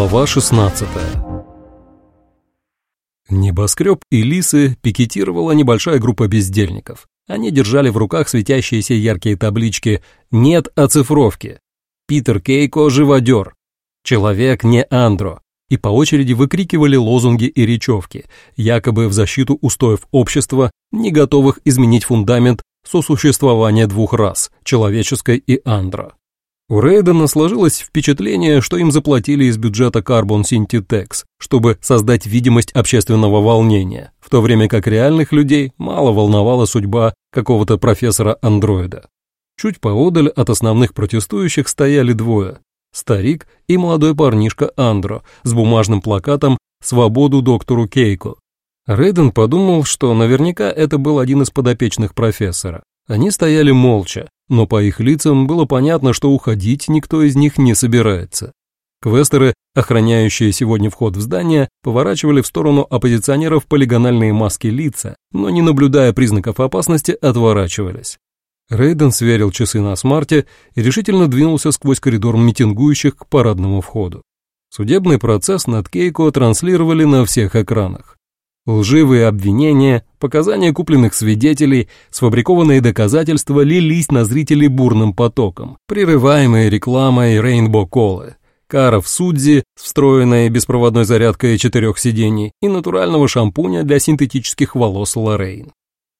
Глава 16 Небоскреб и лисы пикетировала небольшая группа бездельников. Они держали в руках светящиеся яркие таблички «Нет оцифровки», «Питер Кейко – живодер», «Человек не Андро», и по очереди выкрикивали лозунги и речевки, якобы в защиту устоев общества, не готовых изменить фундамент сосуществования двух рас – человеческой и андро. У Рейдена сложилось впечатление, что им заплатили из бюджета Carbon Synthetex, чтобы создать видимость общественного волнения, в то время как реальных людей мало волновала судьба какого-то профессора-андроида. Чуть поодаль от основных протестующих стояли двое – старик и молодой парнишка Андро с бумажным плакатом «Свободу доктору Кейко». Рейден подумал, что наверняка это был один из подопечных профессора. Они стояли молча, но по их лицам было понятно, что уходить никто из них не собирается. Квестеры, охраняющие сегодня вход в здание, поворачивали в сторону оппозиционеров полигональные маски лица, но не наблюдая признаков опасности, отворачивались. Рейден сверил часы на смарте и решительно двинулся сквозь коридор митингующих к парадному входу. Судебный процесс над Кейко транслировали на всех экранах. Лживые обвинения, показания купленных свидетелей, сфабрикованные доказательства лились на зрителей бурным потоком, прерываемые рекламой Rainbow Колы, каров Судзи с встроенной беспроводной зарядкой четырех сидений и натурального шампуня для синтетических волос Лоррейн.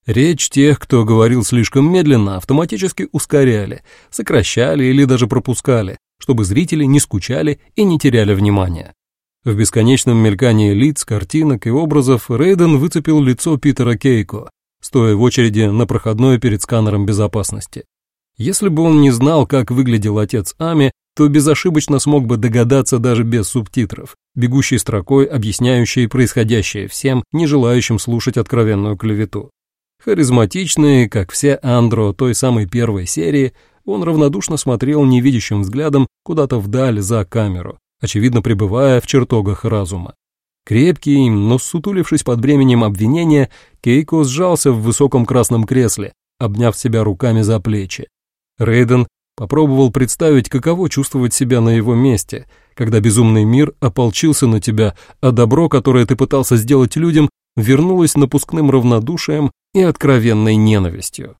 Речь тех, кто говорил слишком медленно, автоматически ускоряли, сокращали или даже пропускали, чтобы зрители не скучали и не теряли внимания. В бесконечном мелькании лиц, картинок и образов Рейден выцепил лицо Питера Кейко, стоя в очереди на проходной перед сканером безопасности. Если бы он не знал, как выглядел отец Ами, то безошибочно смог бы догадаться даже без субтитров, бегущей строкой, объясняющей происходящее всем, не желающим слушать откровенную клевету. Харизматичный, как все Андро той самой первой серии, он равнодушно смотрел невидящим взглядом куда-то вдаль за камеру, очевидно пребывая в чертогах разума. Крепкий, но сутулившись под бременем обвинения, Кейко сжался в высоком красном кресле, обняв себя руками за плечи. Рейден попробовал представить, каково чувствовать себя на его месте, когда безумный мир ополчился на тебя, а добро, которое ты пытался сделать людям, вернулось напускным равнодушием и откровенной ненавистью.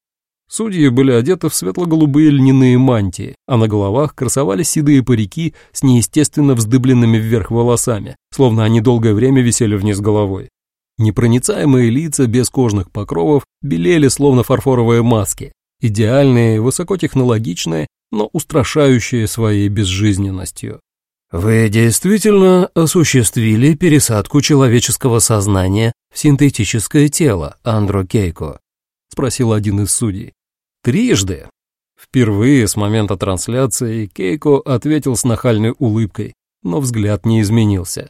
Судьи были одеты в светло-голубые льняные мантии, а на головах красовались седые парики с неестественно вздыбленными вверх волосами, словно они долгое время висели вниз головой. Непроницаемые лица без кожных покровов белели, словно фарфоровые маски, идеальные, высокотехнологичные, но устрашающие своей безжизненностью. «Вы действительно осуществили пересадку человеческого сознания в синтетическое тело, Андро Кейко?» — спросил один из судей. Трижды. Впервые с момента трансляции Кейко ответил с нахальной улыбкой, но взгляд не изменился.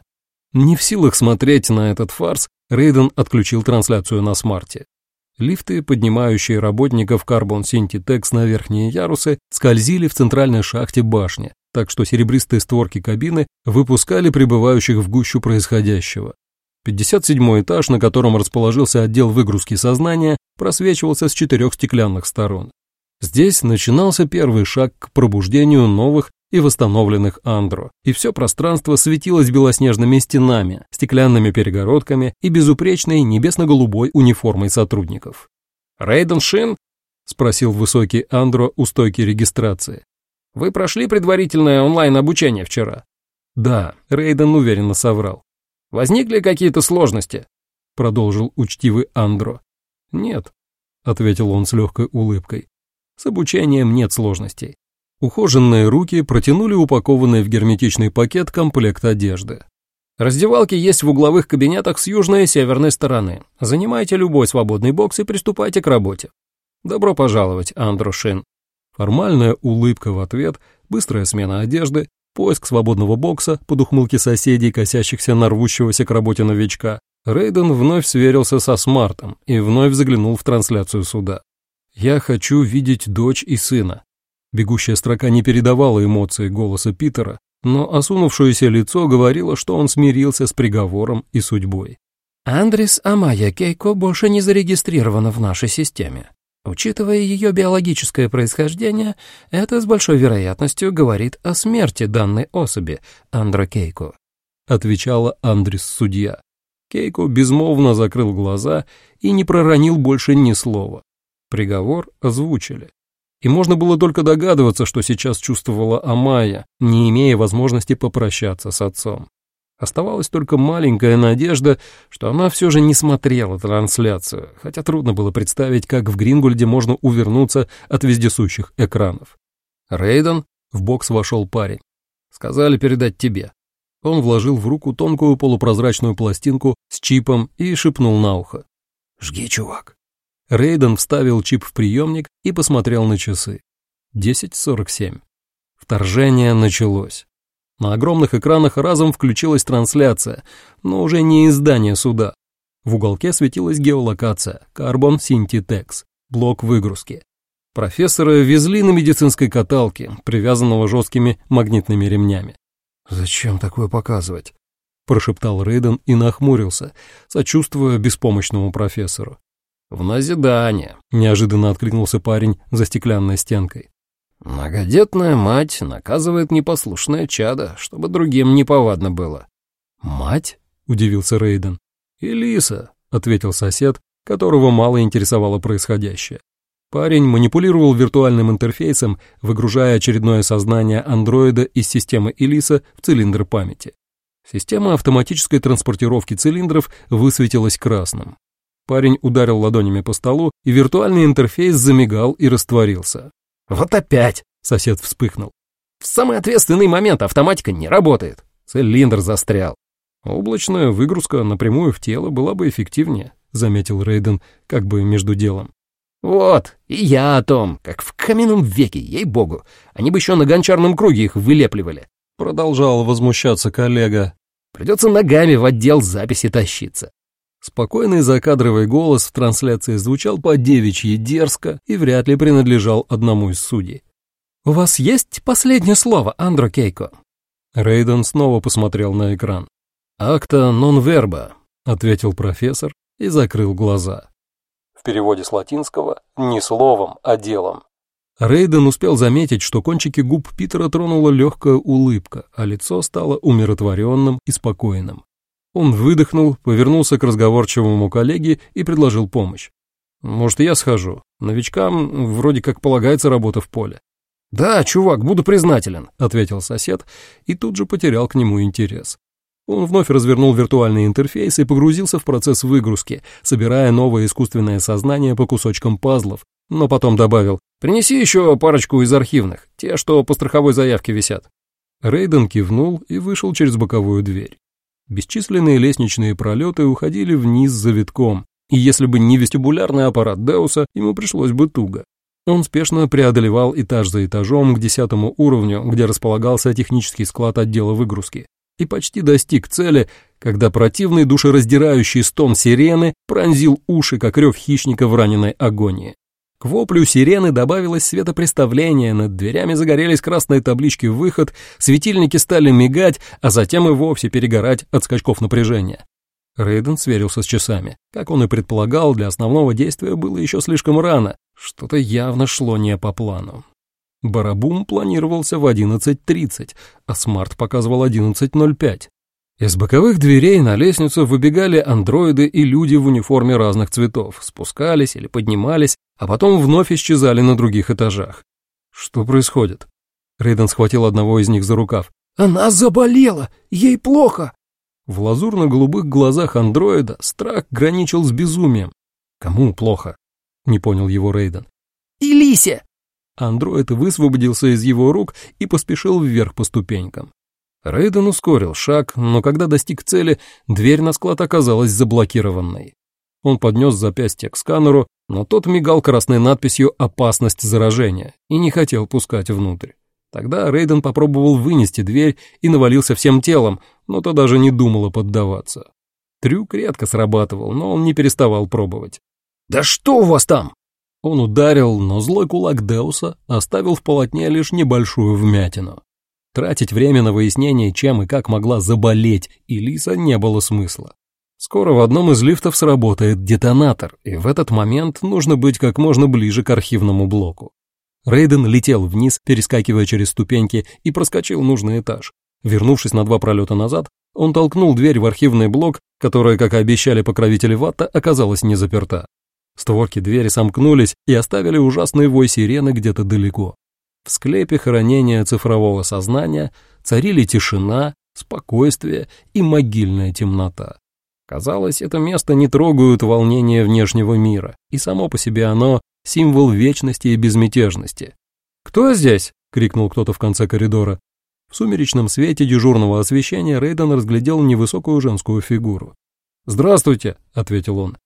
Не в силах смотреть на этот фарс, Рейден отключил трансляцию на смарте. Лифты, поднимающие работников Carbon Syntitex на верхние ярусы, скользили в центральной шахте башни, так что серебристые створки кабины выпускали прибывающих в гущу происходящего. 57 этаж, на котором расположился отдел выгрузки сознания, просвечивался с четырех стеклянных сторон. Здесь начинался первый шаг к пробуждению новых и восстановленных андро, и все пространство светилось белоснежными стенами, стеклянными перегородками и безупречной небесно-голубой униформой сотрудников. «Рейден Шин?» — спросил высокий андро у стойки регистрации. «Вы прошли предварительное онлайн-обучение вчера?» «Да», — Рейден уверенно соврал. Возникли какие-то сложности?» — продолжил учтивый Андро. «Нет», — ответил он с легкой улыбкой. «С обучением нет сложностей». Ухоженные руки протянули упакованный в герметичный пакет комплект одежды. Раздевалки есть в угловых кабинетах с южной и северной стороны. Занимайте любой свободный бокс и приступайте к работе. Добро пожаловать, Андро Шин. Формальная улыбка в ответ, быстрая смена одежды, Поиск свободного бокса под ухмылки соседей, косящихся на рвущегося к работе новичка. Рейден вновь сверился со смартом и вновь заглянул в трансляцию суда. «Я хочу видеть дочь и сына». Бегущая строка не передавала эмоции голоса Питера, но осунувшееся лицо говорило, что он смирился с приговором и судьбой. «Андрес Амая Кейко больше не зарегистрирована в нашей системе. Учитывая ее биологическое происхождение, это с большой вероятностью говорит о смерти данной особи, Андрокейку. отвечала Андрис-судья. Кейко безмолвно закрыл глаза и не проронил больше ни слова. Приговор озвучили. И можно было только догадываться, что сейчас чувствовала Амая, не имея возможности попрощаться с отцом. Оставалась только маленькая надежда, что она все же не смотрела трансляцию, хотя трудно было представить, как в Грингольде можно увернуться от вездесущих экранов. «Рейден?» — в бокс вошел парень. «Сказали передать тебе». Он вложил в руку тонкую полупрозрачную пластинку с чипом и шепнул на ухо. «Жги, чувак». Рейден вставил чип в приемник и посмотрел на часы. 10.47. Вторжение началось. На огромных экранах разом включилась трансляция, но уже не издание суда. В уголке светилась геолокация Carbon Syntitex, блок выгрузки. Профессора везли на медицинской каталке, привязанного жесткими магнитными ремнями. «Зачем такое показывать?» — прошептал Рейден и нахмурился, сочувствуя беспомощному профессору. «В назидание», — неожиданно откликнулся парень за стеклянной стенкой. «Многодетная мать наказывает непослушное чадо, чтобы другим неповадно было». «Мать?» — удивился Рейден. «Элиса», — ответил сосед, которого мало интересовало происходящее. Парень манипулировал виртуальным интерфейсом, выгружая очередное сознание андроида из системы Элиса в цилиндр памяти. Система автоматической транспортировки цилиндров высветилась красным. Парень ударил ладонями по столу, и виртуальный интерфейс замигал и растворился. «Вот опять!» — сосед вспыхнул. «В самый ответственный момент автоматика не работает. Цилиндр застрял. Облачная выгрузка напрямую в тело была бы эффективнее», — заметил Рейден как бы между делом. «Вот, и я о том, как в каменном веке, ей-богу, они бы еще на гончарном круге их вылепливали», — продолжал возмущаться коллега. «Придется ногами в отдел записи тащиться». Спокойный закадровый голос в трансляции звучал по девичьи дерзко и вряд ли принадлежал одному из судей. «У вас есть последнее слово, Андро Кейко?» Рейден снова посмотрел на экран. «Акта нон верба», — ответил профессор и закрыл глаза в переводе с латинского «не словом, а делом». Рейден успел заметить, что кончики губ Питера тронула легкая улыбка, а лицо стало умиротворенным и спокойным. Он выдохнул, повернулся к разговорчивому коллеге и предложил помощь. «Может, я схожу? Новичкам вроде как полагается работа в поле». «Да, чувак, буду признателен», — ответил сосед и тут же потерял к нему интерес. Он вновь развернул виртуальный интерфейс и погрузился в процесс выгрузки, собирая новое искусственное сознание по кусочкам пазлов, но потом добавил «Принеси еще парочку из архивных, те, что по страховой заявке висят». Рейден кивнул и вышел через боковую дверь. Бесчисленные лестничные пролеты уходили вниз за витком, и если бы не вестибулярный аппарат Деуса, ему пришлось бы туго. Он спешно преодолевал этаж за этажом к десятому уровню, где располагался технический склад отдела выгрузки и почти достиг цели, когда противный душераздирающий стон сирены пронзил уши, как рев хищника в раненой агонии. К воплю сирены добавилось светопреставление, над дверями загорелись красные таблички «Выход», светильники стали мигать, а затем и вовсе перегорать от скачков напряжения. Рейден сверился с часами. Как он и предполагал, для основного действия было еще слишком рано, что-то явно шло не по плану. Барабум планировался в 11.30, а смарт показывал 11.05. Из боковых дверей на лестницу выбегали андроиды и люди в униформе разных цветов, спускались или поднимались, а потом вновь исчезали на других этажах. Что происходит? Рейден схватил одного из них за рукав. «Она заболела! Ей плохо!» В лазурно-голубых глазах андроида страх граничил с безумием. «Кому плохо?» — не понял его Рейден. «Илисе!» Андроид высвободился из его рук и поспешил вверх по ступенькам. Рейден ускорил шаг, но когда достиг цели, дверь на склад оказалась заблокированной. Он поднес запястье к сканеру, но тот мигал красной надписью «Опасность заражения» и не хотел пускать внутрь. Тогда Рейден попробовал вынести дверь и навалился всем телом, но то даже не думало поддаваться. Трюк редко срабатывал, но он не переставал пробовать. «Да что у вас там?» Он ударил, но злой кулак Деуса оставил в полотне лишь небольшую вмятину. Тратить время на выяснение, чем и как могла заболеть Элиса, не было смысла. Скоро в одном из лифтов сработает детонатор, и в этот момент нужно быть как можно ближе к архивному блоку. Рейден летел вниз, перескакивая через ступеньки, и проскочил нужный этаж. Вернувшись на два пролета назад, Он толкнул дверь в архивный блок, которая, как и обещали покровители Ватта, оказалась не заперта. Створки двери сомкнулись и оставили ужасный вой сирены где-то далеко. В склепе хранения цифрового сознания царили тишина, спокойствие и могильная темнота. Казалось, это место не трогают волнения внешнего мира, и само по себе оно — символ вечности и безмятежности. «Кто здесь?» — крикнул кто-то в конце коридора. В сумеречном свете дежурного освещения Рейден разглядел невысокую женскую фигуру. «Здравствуйте», — ответил он.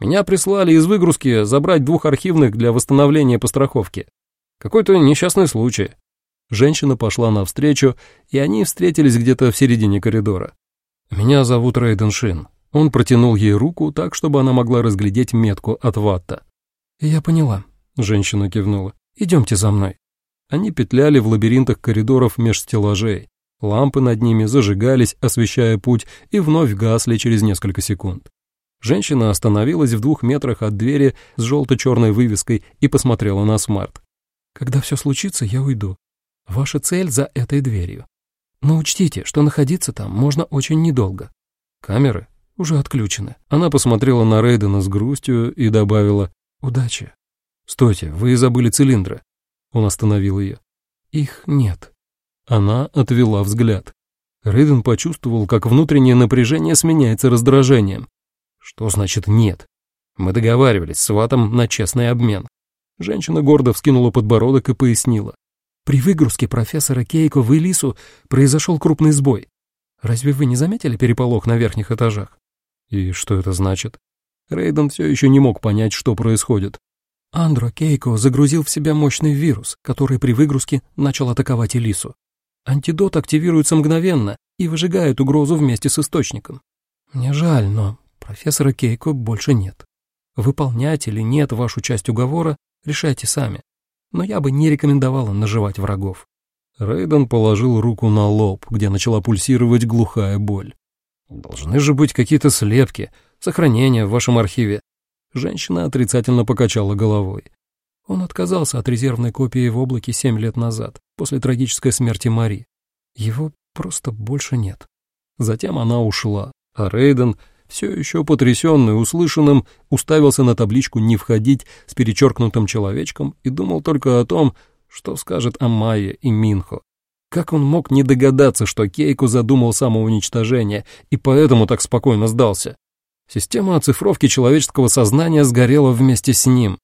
«Меня прислали из выгрузки забрать двух архивных для восстановления по страховке. Какой-то несчастный случай». Женщина пошла навстречу, и они встретились где-то в середине коридора. «Меня зовут Рейден Шин». Он протянул ей руку так, чтобы она могла разглядеть метку от ватта. «Я поняла», — женщина кивнула. «Идемте за мной». Они петляли в лабиринтах коридоров меж стеллажей. Лампы над ними зажигались, освещая путь, и вновь гасли через несколько секунд. Женщина остановилась в двух метрах от двери с желто-черной вывеской и посмотрела на смарт. «Когда все случится, я уйду. Ваша цель за этой дверью. Но учтите, что находиться там можно очень недолго. Камеры уже отключены». Она посмотрела на Рейдена с грустью и добавила «Удачи». «Стойте, вы забыли цилиндры». Он остановил ее. «Их нет». Она отвела взгляд. Рейден почувствовал, как внутреннее напряжение сменяется раздражением. Что значит «нет»? Мы договаривались с Ватом на честный обмен. Женщина гордо вскинула подбородок и пояснила. При выгрузке профессора Кейко в Элису произошел крупный сбой. Разве вы не заметили переполох на верхних этажах? И что это значит? Рейден все еще не мог понять, что происходит. Андро Кейко загрузил в себя мощный вирус, который при выгрузке начал атаковать Элису. Антидот активируется мгновенно и выжигает угрозу вместе с источником. Мне жаль, но профессора Кейко больше нет. Выполнять или нет вашу часть уговора решайте сами. Но я бы не рекомендовала наживать врагов. Рейден положил руку на лоб, где начала пульсировать глухая боль. Должны же быть какие-то слепки, сохранения в вашем архиве. Женщина отрицательно покачала головой. Он отказался от резервной копии в облаке семь лет назад, после трагической смерти Мари. Его просто больше нет. Затем она ушла, а Рейден, все еще потрясенный услышанным, уставился на табличку «Не входить» с перечеркнутым человечком и думал только о том, что скажет о Майе и Минхо. Как он мог не догадаться, что Кейку задумал самоуничтожение и поэтому так спокойно сдался? Система оцифровки человеческого сознания сгорела вместе с ним,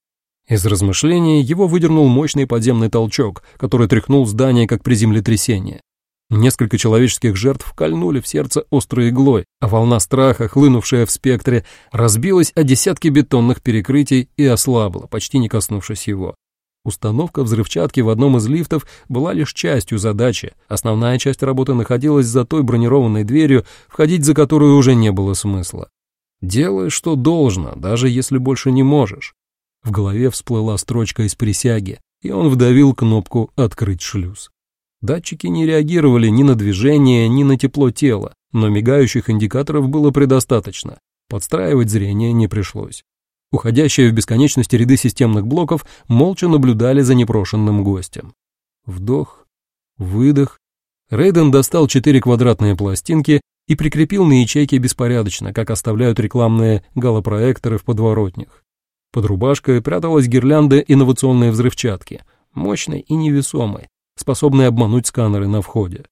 из размышлений его выдернул мощный подземный толчок, который тряхнул здание как при землетрясении. Несколько человеческих жертв кольнули в сердце острой иглой, а волна страха, хлынувшая в спектре, разбилась о десятки бетонных перекрытий и ослабла, почти не коснувшись его. Установка взрывчатки в одном из лифтов была лишь частью задачи. Основная часть работы находилась за той бронированной дверью, входить за которую уже не было смысла. Делай, что должно, даже если больше не можешь. В голове всплыла строчка из присяги, и он вдавил кнопку «Открыть шлюз». Датчики не реагировали ни на движение, ни на тепло тела, но мигающих индикаторов было предостаточно. Подстраивать зрение не пришлось. Уходящие в бесконечности ряды системных блоков молча наблюдали за непрошенным гостем. Вдох, выдох. Рейден достал четыре квадратные пластинки и прикрепил на ячейки беспорядочно, как оставляют рекламные галопроекторы в подворотнях. Под рубашкой пряталась гирлянда инновационной взрывчатки, мощной и невесомой, способной обмануть сканеры на входе.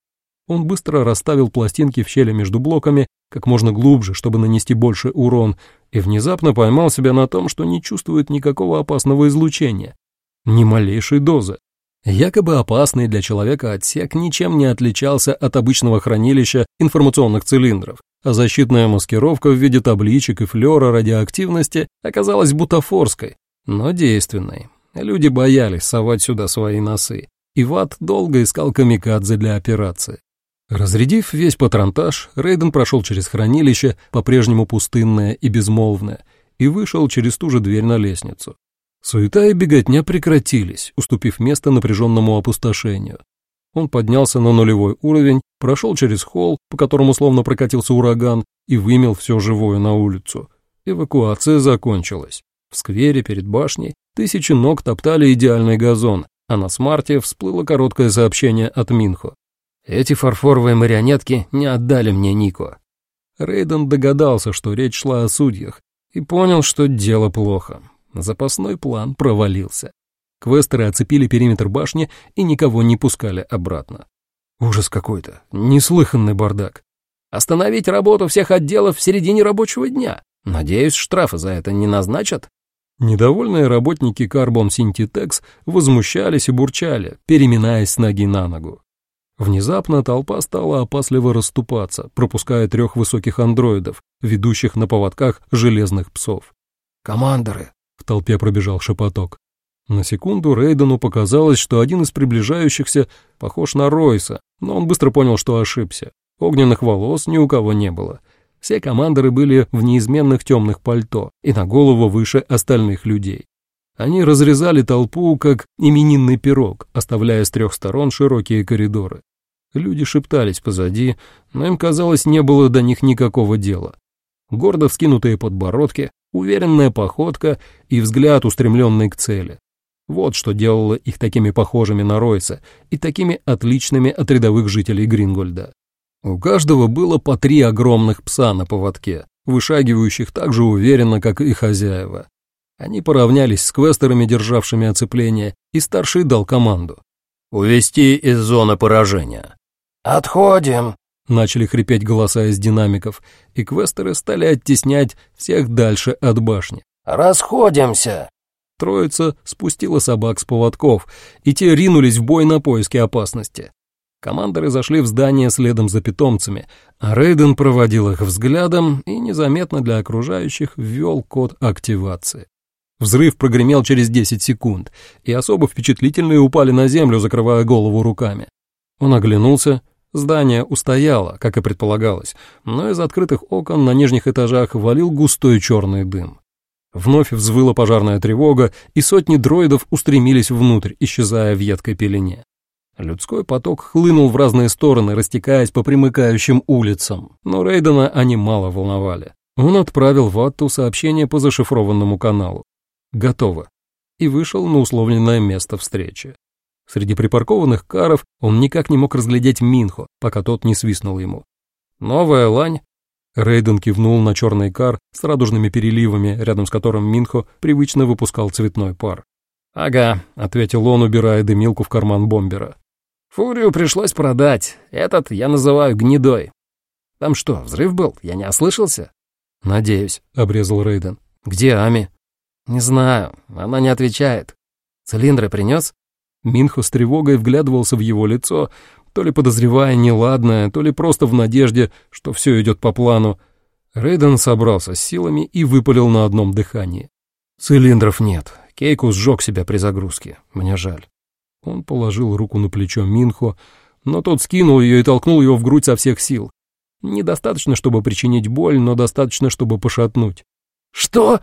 Он быстро расставил пластинки в щели между блоками как можно глубже, чтобы нанести больше урон, и внезапно поймал себя на том, что не чувствует никакого опасного излучения, ни малейшей дозы. Якобы опасный для человека отсек ничем не отличался от обычного хранилища информационных цилиндров, а защитная маскировка в виде табличек и флера радиоактивности оказалась бутафорской, но действенной. Люди боялись совать сюда свои носы, и Ват долго искал камикадзе для операции. Разрядив весь патронтаж, Рейден прошел через хранилище, по-прежнему пустынное и безмолвное, и вышел через ту же дверь на лестницу. Суета и беготня прекратились, уступив место напряженному опустошению. Он поднялся на нулевой уровень, прошел через холл, по которому словно прокатился ураган, и вымел все живое на улицу. Эвакуация закончилась. В сквере перед башней тысячи ног топтали идеальный газон, а на смарте всплыло короткое сообщение от Минхо. Эти фарфоровые марионетки не отдали мне Нико. Рейден догадался, что речь шла о судьях, и понял, что дело плохо. Запасной план провалился. Квестеры оцепили периметр башни и никого не пускали обратно. Ужас какой-то, неслыханный бардак. Остановить работу всех отделов в середине рабочего дня. Надеюсь, штрафы за это не назначат? Недовольные работники Carbon Syntitex возмущались и бурчали, переминаясь с ноги на ногу. Внезапно толпа стала опасливо расступаться, пропуская трех высоких андроидов, ведущих на поводках железных псов. «Командоры!» — в толпе пробежал шепоток. На секунду Рейдену показалось, что один из приближающихся похож на Ройса, но он быстро понял, что ошибся. Огненных волос ни у кого не было. Все командоры были в неизменных темных пальто и на голову выше остальных людей. Они разрезали толпу, как именинный пирог, оставляя с трех сторон широкие коридоры. Люди шептались позади, но им, казалось, не было до них никакого дела. Гордо вскинутые подбородки, уверенная походка и взгляд, устремленный к цели. Вот что делало их такими похожими на Ройса и такими отличными от рядовых жителей Грингольда. У каждого было по три огромных пса на поводке, вышагивающих так же уверенно, как и хозяева. Они поравнялись с квестерами, державшими оцепление, и старший дал команду. «Увести из зоны поражения». «Отходим», — начали хрипеть голоса из динамиков, и квестеры стали оттеснять всех дальше от башни. «Расходимся». Троица спустила собак с поводков, и те ринулись в бой на поиски опасности. Командоры зашли в здание следом за питомцами, а Рейден проводил их взглядом и незаметно для окружающих ввел код активации. Взрыв прогремел через 10 секунд, и особо впечатлительные упали на землю, закрывая голову руками. Он оглянулся. Здание устояло, как и предполагалось, но из открытых окон на нижних этажах валил густой черный дым. Вновь взвыла пожарная тревога, и сотни дроидов устремились внутрь, исчезая в едкой пелене. Людской поток хлынул в разные стороны, растекаясь по примыкающим улицам, но Рейдена они мало волновали. Он отправил в Атту сообщение по зашифрованному каналу. Готово. И вышел на условленное место встречи. Среди припаркованных каров он никак не мог разглядеть Минхо, пока тот не свистнул ему. «Новая лань?» Рейден кивнул на черный кар с радужными переливами, рядом с которым Минхо привычно выпускал цветной пар. «Ага», — ответил он, убирая дымилку в карман бомбера. Фурию пришлось продать. Этот я называю гнедой. Там что, взрыв был? Я не ослышался? Надеюсь, обрезал Рейден. Где Ами? Не знаю, она не отвечает. Цилиндры принес? Минхо с тревогой вглядывался в его лицо, то ли подозревая неладное, то ли просто в надежде, что все идет по плану. Рейден собрался с силами и выпалил на одном дыхании. «Цилиндров нет. Кейку сжег себя при загрузке. Мне жаль». Он положил руку на плечо Минхо, но тот скинул ее и толкнул его в грудь со всех сил. Недостаточно, чтобы причинить боль, но достаточно, чтобы пошатнуть. «Что?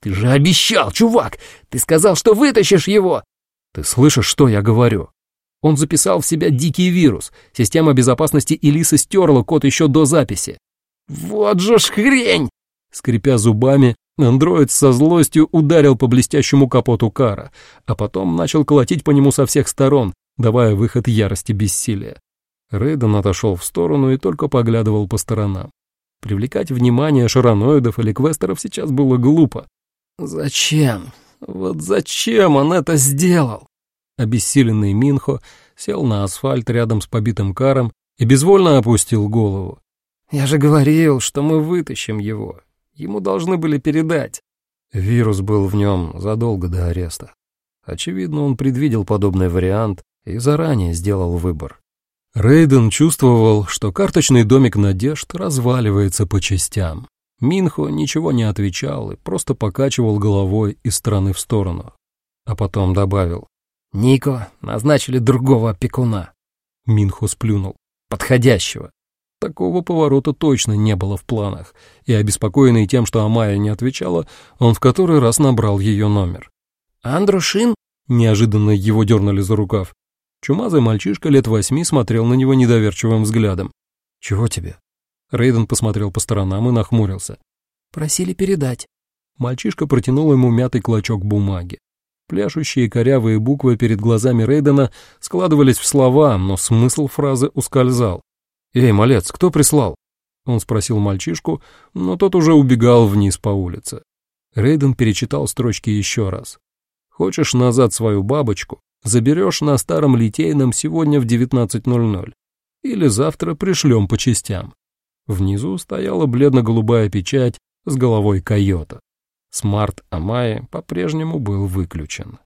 Ты же обещал, чувак! Ты сказал, что вытащишь его!» «Ты слышишь, что я говорю?» Он записал в себя дикий вирус. Система безопасности Элисы стерла код еще до записи. «Вот же ж хрень!» Скрипя зубами, Андроид со злостью ударил по блестящему капоту кара, а потом начал колотить по нему со всех сторон, давая выход ярости бессилия. Рейден отошел в сторону и только поглядывал по сторонам. Привлекать внимание шароноидов или квестеров сейчас было глупо. Зачем? Вот зачем он это сделал? Обессиленный Минхо сел на асфальт рядом с побитым каром и безвольно опустил голову. «Я же говорил, что мы вытащим его. Ему должны были передать. Вирус был в нем задолго до ареста. Очевидно, он предвидел подобный вариант и заранее сделал выбор. Рейден чувствовал, что карточный домик надежд разваливается по частям. Минхо ничего не отвечал и просто покачивал головой из стороны в сторону. А потом добавил. «Нико, назначили другого опекуна». Минхо сплюнул. «Подходящего». Такого поворота точно не было в планах, и, обеспокоенный тем, что Амая не отвечала, он в который раз набрал ее номер. «Андрушин?» Неожиданно его дернули за рукав. Чумазый мальчишка лет восьми смотрел на него недоверчивым взглядом. «Чего тебе?» Рейден посмотрел по сторонам и нахмурился. «Просили передать». Мальчишка протянул ему мятый клочок бумаги. Пляшущие корявые буквы перед глазами Рейдена складывались в слова, но смысл фразы ускользал. «Эй, малец, кто прислал?» Он спросил мальчишку, но тот уже убегал вниз по улице. Рейден перечитал строчки еще раз. «Хочешь назад свою бабочку? Заберешь на старом литейном сегодня в 19.00. Или завтра пришлем по частям». Внизу стояла бледно-голубая печать с головой койота. Смарт Амайи по-прежнему был выключен.